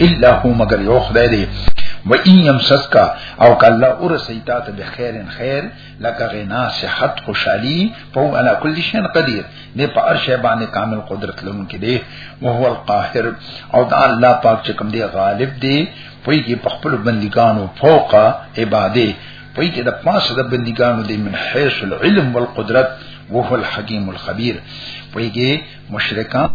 الا هو مگر یو خدای دی و ان یمسسکا او کله اور سیتا ته به خیر خیر لکه غنا صحت خوشحالی په علا کل شین قدیر نه په هر شی باندې کامل قدرت لرونکي دی او هو القاهر او دا الله پاک چې کوم دی غالب دی پوی کې په خپل بندګانو فوق عباده پوی کې د پاسه د بندګانو دی من حیث العلم والقدرت وهو الحکیم الخبیر پوی کې مشرکان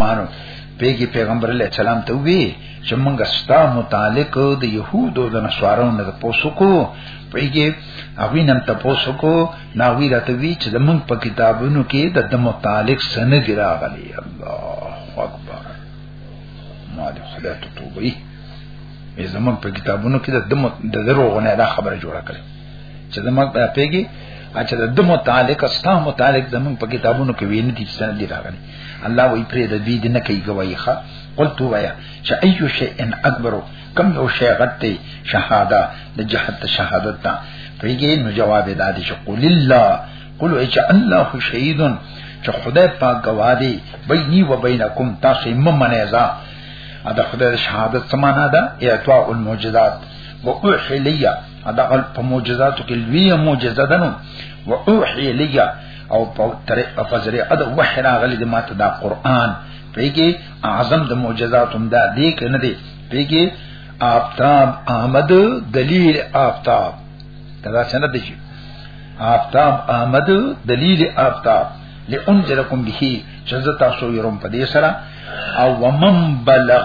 مانو پیګي پیغمبر علیه السلام ته وی چې موږ ستا متعلق د يهودو د نصارو نه پوسو کو پیګي هغه نن ته پوسو کو نا وی راته وی چې موږ په کتابونو کې د د متعلق سن دی راغلی الله اکبر ما دې خدای ته توبې زموږ په کتابونو کې د د دروغ نه دا خبره جوړه کړې چې د مګ په پیګي اچھا د متعلق استا متعلق زمون په کتابونو کې ویني دي چې سند راغلي الله وی پرې د دې نه کوي گواہی ښه قلت وایا چې ايو شی ان اکبر کم یو شی غته شهاده د جهت شهادت ته پیګي نو جواب ادا دي چې قل الله قل چې الله شهید چې خدای پاک گواه دی بیني و بینکم تاسو ممنه ځا دا خدای شهادت سمانا ده اعطاء المعجزات و اوحی لیا دا قال په معجزاتو کې لوی معجزه ده نو و اوحي لیا او په تر افزری اد وحی راغلی د ماته دا قران پیګي اعظم د معجزاتو دا دی کنه دی پیګي آفتاب احمد دلیل آفتاب دا څنګه دی آفتاب احمد دلیل آفتاب لئنذرکم به چې زه تاسو يروم په دې سره او ومن بلغ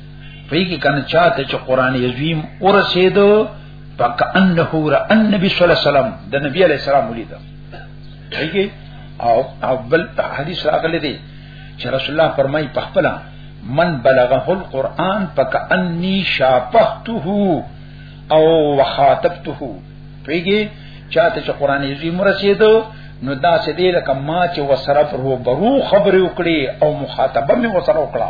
پی کی کنه چاته چې قران عظیم اور سیدو پک انه را النبی صلی الله علیه وسلم د نبی علیہ السلام ولید پی کی او اول حدیث راغلی دی چې رسول الله فرمای په خپل من بلغه القرآن پک انی شاپهته او وخاطبته پیږي چاته چې قران عظیم رسیدو نو دا سدی لکه ما چې وسره پر وبرو خبرې وکړي او مخاطبه مې وسره وکړه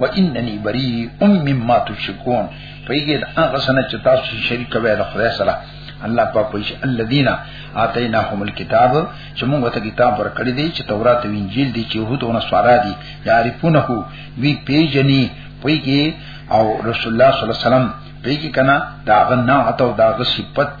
و اننی بری ام مما تشکون پیګه د هغه سنه چې تاسو شریک کوي د خدای سره الله پاک وایي چې الذين اتيناهم الكتاب چې موږ ته کتاب ورکړی دی چې تورات او انجیل دی چې يهود او نصارا دي يعرفونه وی پیجنی پیګه او رسول الله صلی الله علیه وسلم پیګه کنا دا غنا اتو دا غ صفت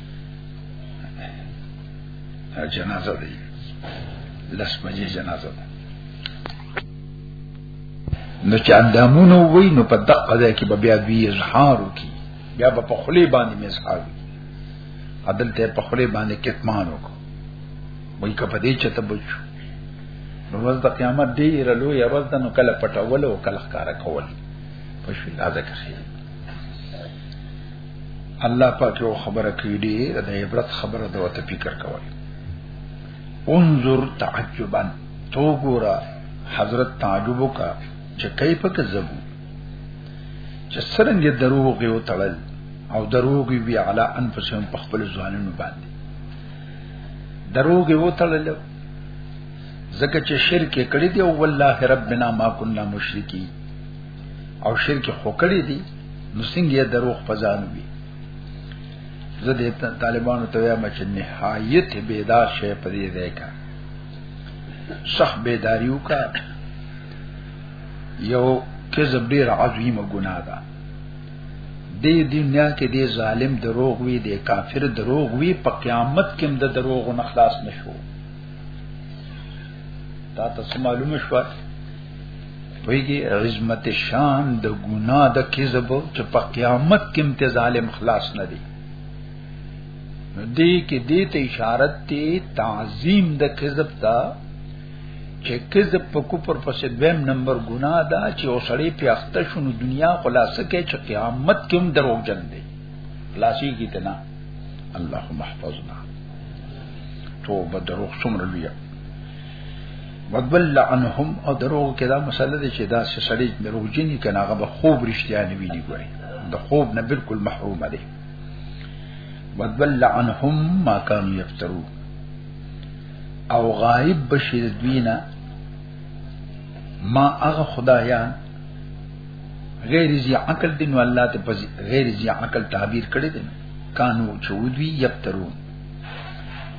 جنازه دی لس بجې جنازه ده نو چې اندامونه وای نو په دقه ځای کې به بیا دوی اظهار وکي بیا به په خلی باندې مزحار وي عدل ته په خلی باندې کتمان وکړو وای کپه دې چې ته بچو نو ورځ د قیامت دی رلو یا ورځ د نو کله پټول او کله ښکارا کول په شي لاده کې الله پاک یو خبره کوي دی د عبرت خبره د وته فکر کوي انظر تعجبا تو ګورا حضرت تعجب کا چې کیف کذبو چې سرنګ دروغ یو تړل او دروغ وی علی انفسهم په خپل ځوانونو باندې دروغ یو تړل زکه چې شرک کړی دی او والله ربنا ما كنا مشرکی او شرک خو کړی دی نو څنګه یې دروغ پزان وی زه د طالبانو ته وایم چې نهایت بیدار شي په دې ځای کې صح بیداریو کا یو کذب ډیر عظیمه ګناه ده دې دنیا کې دې ظالم دروغ وی دې کافر دروغ وی په قیامت کې هم د دروغ نه خلاص نشو تا ته معلومه شوه ویږي عظمت شان د ګنا د کذب چې په قیامت کې امتزال مخلاص نه دی دې کې دې ته اشاره ته تعظیم د کذب ته چې کذب په کوپر پسې دویم نمبر ګنا ده چې اوسړې په اخته شونو دنیا خلاصه کې چې قیامت کې هم دروغ جن دی خلاصي کې ته نه اللهم احفظنا توبه دروغ څومره لویه وضل عنهم او دروغ کې دا مسله ده چې دا سړی دروغجنی کنه هغه به خوب رښتیا نه ویلي ګوري د خوب نه بالکل محروم دی وضل عنهم ما كانوا يفترون او غائب بشي دوینا ما هغه خدایان غیر زی عقل دین والله ته غیر زی عقل تعبیر کړی دین کانو چودوی یفترون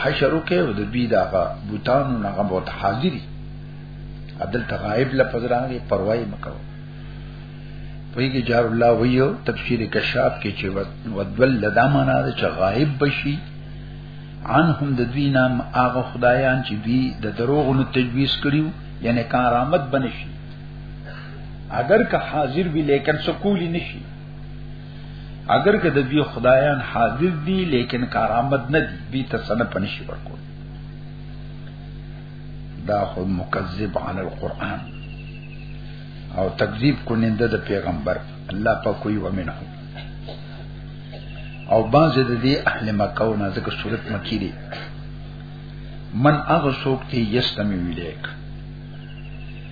حشر وکي او د دوی دغه بوتانو نه غو ته حاضري عدل تغایب لفظ راغی پروايي مکو ویږي جار الله ویو تفسیر کشاف کې چې ودول لدا معنا ده چې غایب بشي عنهم د دوی نام هغه خدایان چې دوی د دروغ نو تجویز کړیو یعنی کارآمد بنشي اگر که حاضر وي لیکن سکول نشي اگر که د دوی خدایان حاضر دي لیکن کارآمد نه دي بي ته سن پنشي ورکول دا خو مکذب علی القرآن او تکذیب کونینده د پیغمبر الله په کوئی ومنه او باز د دې اهل مکه او نه ځکه صورت مکی دي من هغه څوک ته یستمی ویلیک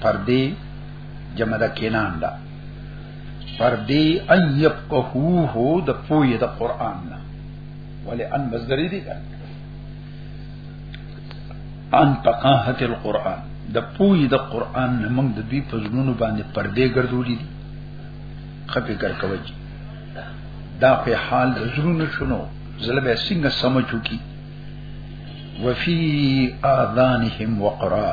پردی جمع د کینان دا پردی ان یفقهوه د پوی د قران نه ولی ان مصدری دی کنه ان فقاهت القرآن د پوی د قرآن نه موږ د دوی په زړونو باندې پردې ګرځولې دي خپې ګر کوي دا په حال د زړونو شنو زله به څنګه سمجو کی وفي اذانهم وقرا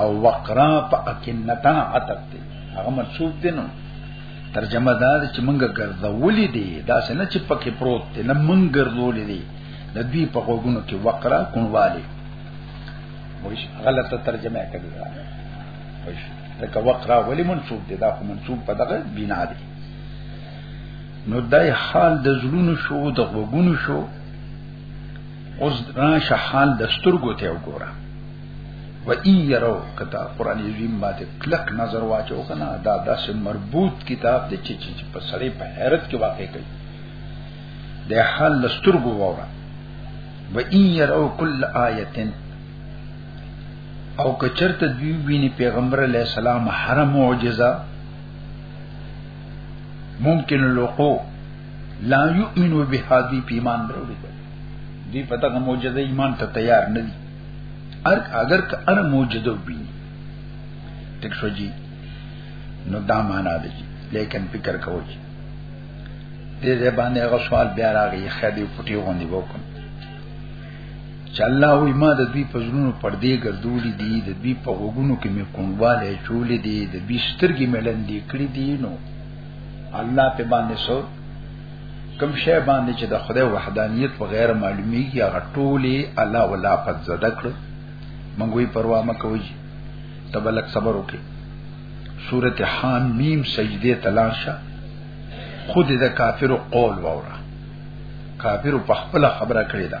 او وقرا په اکنتا عتب دی هغه منصوب دی نو ترجمه دا چې مونږه ګرځولې دي دا څنګه چې پکې پروت دی نه مونږ ګرځولې دي د دې په غوګونو کې وقرا کونواله وایي غلطه ترجمه کړې ده وایي دا وقرا ولې منصوب دی دا خو منصوب په دغه بنا دی نو دای حال د زړونو شو د غوګونو شو اوس راشه حال د سترګو ته وګوره و ای یرو کتا قران عظیم باندې کلک نظر واچو کنه دا داسې مربوط کتاب دی چې چې په سړی په حیرت کې واقع کوي د حال د سترګو وره و ای یرو کل آیتن او کچرته دوی ویني پیغمبر علی السلام هر معجزه ممکن الوقوع لا یؤمنو بها دی په ایمان وروړي دی په دغه معجزه ایمان ته تیار نه دي ار اگر که ار معجزه وي ټیک شو جی نو دا معنا دی لیکن فکر کوو جی دې دې باندې هغه سوال بیا راغی خدای پټي غوندي وکم چې الله وي ما د دوی په زړونو پردې ګرځولې دي د دوی په وګونو کې مې کونډواله چولې دي د دوی سترګې مې لندې کړې دي نو الله په باندې سو کوم شی باندې چې د خدای وحدانیت په غیر معلومیږي هغه ټولي الله ولا پد زده کړ مونږ وی پروا مکوې تبلک صبر وکي سورته حم میم سجده تلاشه خود د کافر قول وره کافر په خپل خبره کړی دا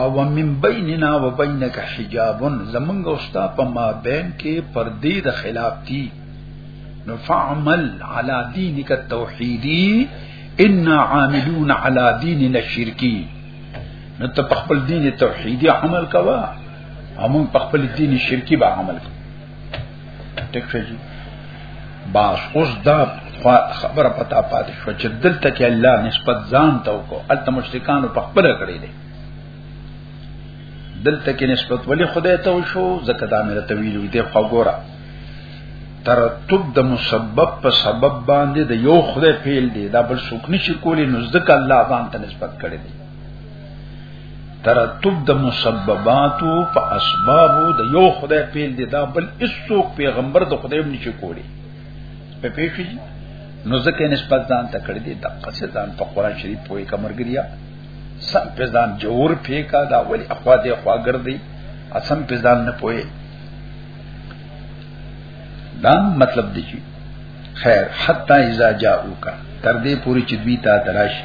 او ومن بیننا وبینک حجاب زمنګ او ستا په ما بین کې پردې د خلاف دي نو فعمل علی دینک التوحیدی ان عاملون علی دیننا الشرکی نو ته په خپل دین توحیدی عمل کوا او موږ په خپل دین شرکی به عمل کوو ټیک شي باس اوس دا خبره پتا پاتې شو چې دلته کې الله نسبت ځان ته وکړو الته مشرکان په خپل کړی دي دلته کې نسبت ولی خدای ته وشو زکه دا مې ته ویلو دي خو ګوره ترتب د مسبب په سبب باندې د یو خدای پیل دی دا بل څوک نشي کولی نو ځکه الله ځان ته نسبت کړی دی ترتب د مسبباتو په اسبابو د یو خدای پیل دی دا بل هیڅوک پیغمبر د خدای هم نشي کولی په پیښې نو ځکه نسبت ځان ته کړی دی د قصې ځان په قران شریف پوي کمرګریا سم په ځان جوور پیکا دا ولی اخوا دی خوا ګرځي اسم په ځان نه پوي دا مطلب دی چې خیر حتا اذا جاءوکا تر دې پوری چې دوی تا تراشي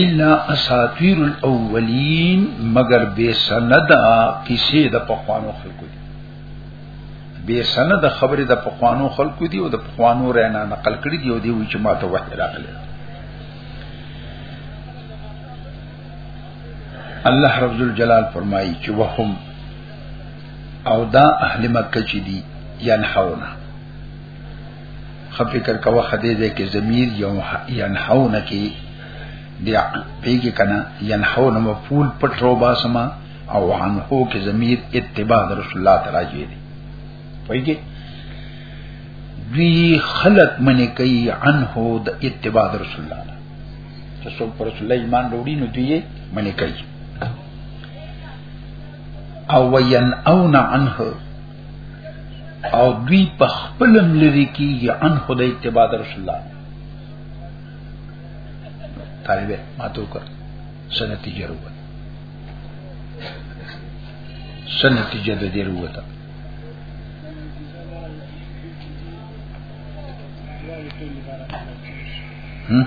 الا اساطیر الاولین مگر بے سند کسی د پخوانو خلقو دی بے سند خبره د پخوانو خلقو دی او د پخوانو رانه نقل کړی دی او دی چې ما ته وحی راغلی الله رب الجلال فرمایي چې وهم او دا اهل مکه چې دي ینحونا خفکر کوا خدای دې کې ضمیر یو ینحون کې دی پیګه کنا ینحون مفعول پټرو باسما او عن هو کې ضمیر اتباع رسول الله تعالی جوړ دی پیګه دوی خلق منی کوي عن هو د اتباع رسول الله چې څو پر رسول الله ایمان وروړي نو دوی منی کوي او وین او نه عنه او دوی په خپل لری کی عن خدای اتباع رسول الله طالب ما تو کر سنتی جروت سنتی جد جروت هم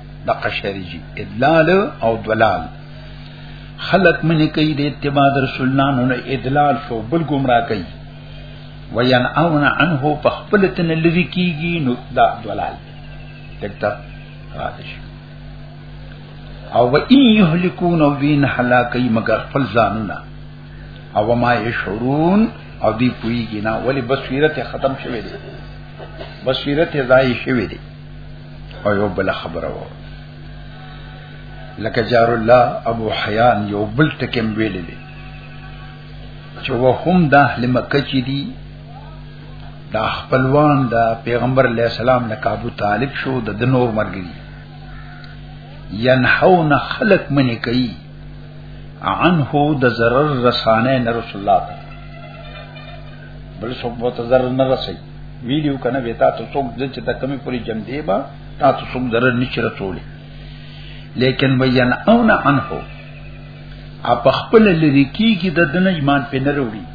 د قشری جی ادلال او دلال خلق منی کوي د اتباع رسول الله نو ادلال شو بل گمراه کوي وینعون عنه په خپل تن لری کیږي نو دا دلال دکته راځي او و ان یهلکون وین هلاکی مگر خپل ځانونه او ما یشعرون او دی پویږي نه ولی بصیرت ختم شوه دی بصیرت ضایع شوه دی او یو بل خبره و لکه جار الله ابو حیان یو بل ټکم ویل دي چې وهم د اهل مکه چې دي دا خپلوان دا پیغمبر علیہ السلام نه کابو طالب شو د دنور مرګي ينحون خلق منی کوي عنه د zarar رسانه رسول الله بل څوک به ته ضرر نه رسي ویډیو کنه به تا ته څوک د چې د کمی پوری جم دی با تا ته څوک ضرر نشي رسولي لیکن بیان او نه عنه اپ خپل لری کیږي د دنه ایمان په نه وروړي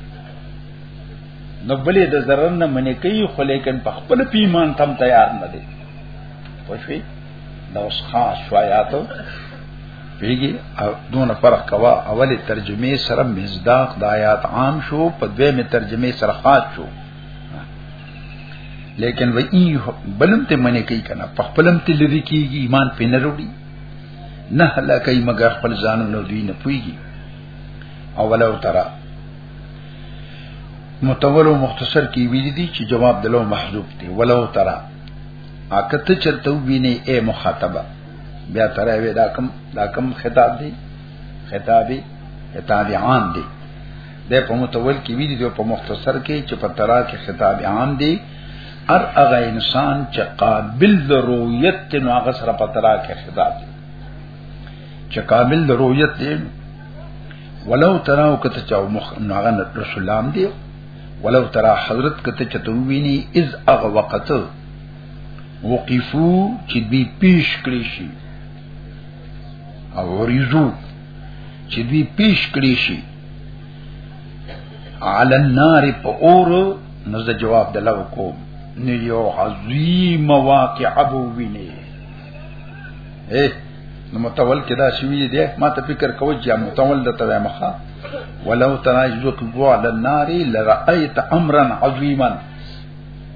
نو بلې د ضرر نه منې کوي خو لیکن په خپل په ایمان تم تیار نه دي پښوی دا اوس خاص شوایاتو پیږي او دون فرق کوا اولی ترجمه سره مزداق د آیات عام شو په دوی می ترجمه سره خاص شو لیکن و ای بلم ته منی کوي کنه په خپلم ته لری کیږي ایمان په نه وروړي نه هلاکای مگر خپل ځان نو دوی نه پويږي اولو ترا متول او مختصر کی ویل دي چې جواب دلو محذوب دي ولو ترا اکته چرته ویني اے مخاطبه بیا ترې وې دا کم دا کم خطاب دی خطابي خطاب عام دی د په متول کې ویلي دی په مختصر کې چې په ترا کې خطاب عام دی هر هغه انسان چې قابل د رؤیت نو هغه سره په ترا کې خطاب دی چې قابل د رؤیت دی ولو ترا او کته چاو مخ نو هغه رسول الله دی ولو ترا حضرت کته چتوینی از هغه وخت وقفو چې دی پیش کړی شي او ورزو چې دی پیش کړی شي علی النار په اور نو زه جواب دلو کوم نو یو عظیم واقع ابو ویني اے نو متول کدا شوی دی ما ته فکر کوی چې متول د توه مخه ولو تراجو قبو علی النار لرأیت امرا عظیما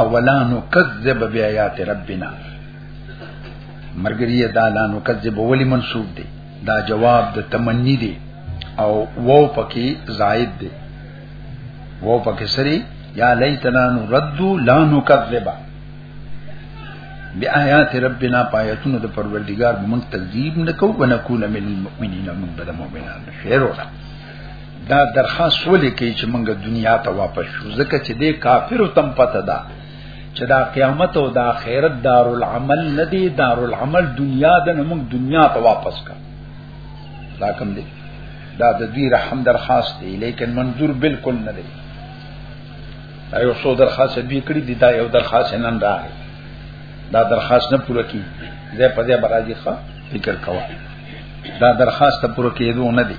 اولا نو کذب بیاات ربنا مرګریه دا لا نو کذب ولی منسوب دی دا جواب د تمنی دی او وو پکې زائد دی وو پکې سری یا لیتنا نرد لا نکذب بیاات ربنا پایتون د پروردگار موږ تکذیب نکو ونکون من المؤمنین موږ د مؤمنانو شعر وره دا درخواست ولې کوي چې موږ دنیا ته واپس شو ځکه چې دې کافر تم پته ده چې دا قیامت او دا آخرت دارالعمل نه دی دارالعمل دنیا ده نو موږ دنیا ته واپس کا دا کوم دی دا د دې رحم درخواست دی لیکن منظور بالکل نه دی دا یو څو درخواست به کړی دی دا یو درخواست نن راغی دا درخواست نه پوره کی زه په دې برازي ښه فکر کوم دا درخواست پوره کېدو نه دی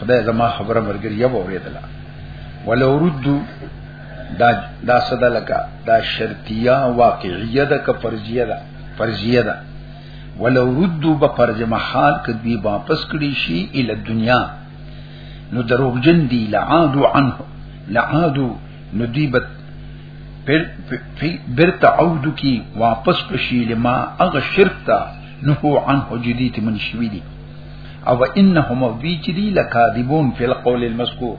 خدای زما خبره مرګر یو اوریدله ولو ردو دا دا صدا لکا دا شرطیه واقعیه ده که فرضیه ده فرضیه ده ولو ردو به فرض محال کدی واپس کړي شي ال دنیا نو دروغجن دی لعادو عنه لعادو نو دی به برت عودو کی واپس پشی لما اغه شرک تا نو عنه جدیت من شوی دی او انهم بيجري لكاذبون في القول المذكور